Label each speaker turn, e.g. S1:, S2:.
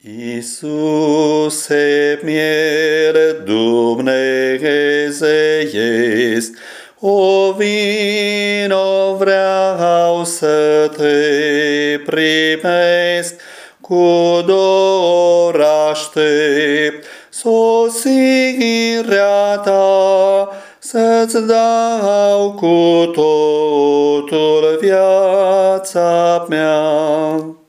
S1: Iisuse, miere dumnezeiesc, o vino vreau să te primesc, cu dor aștept sosirea ta, să-ți dau cu totul viața mea.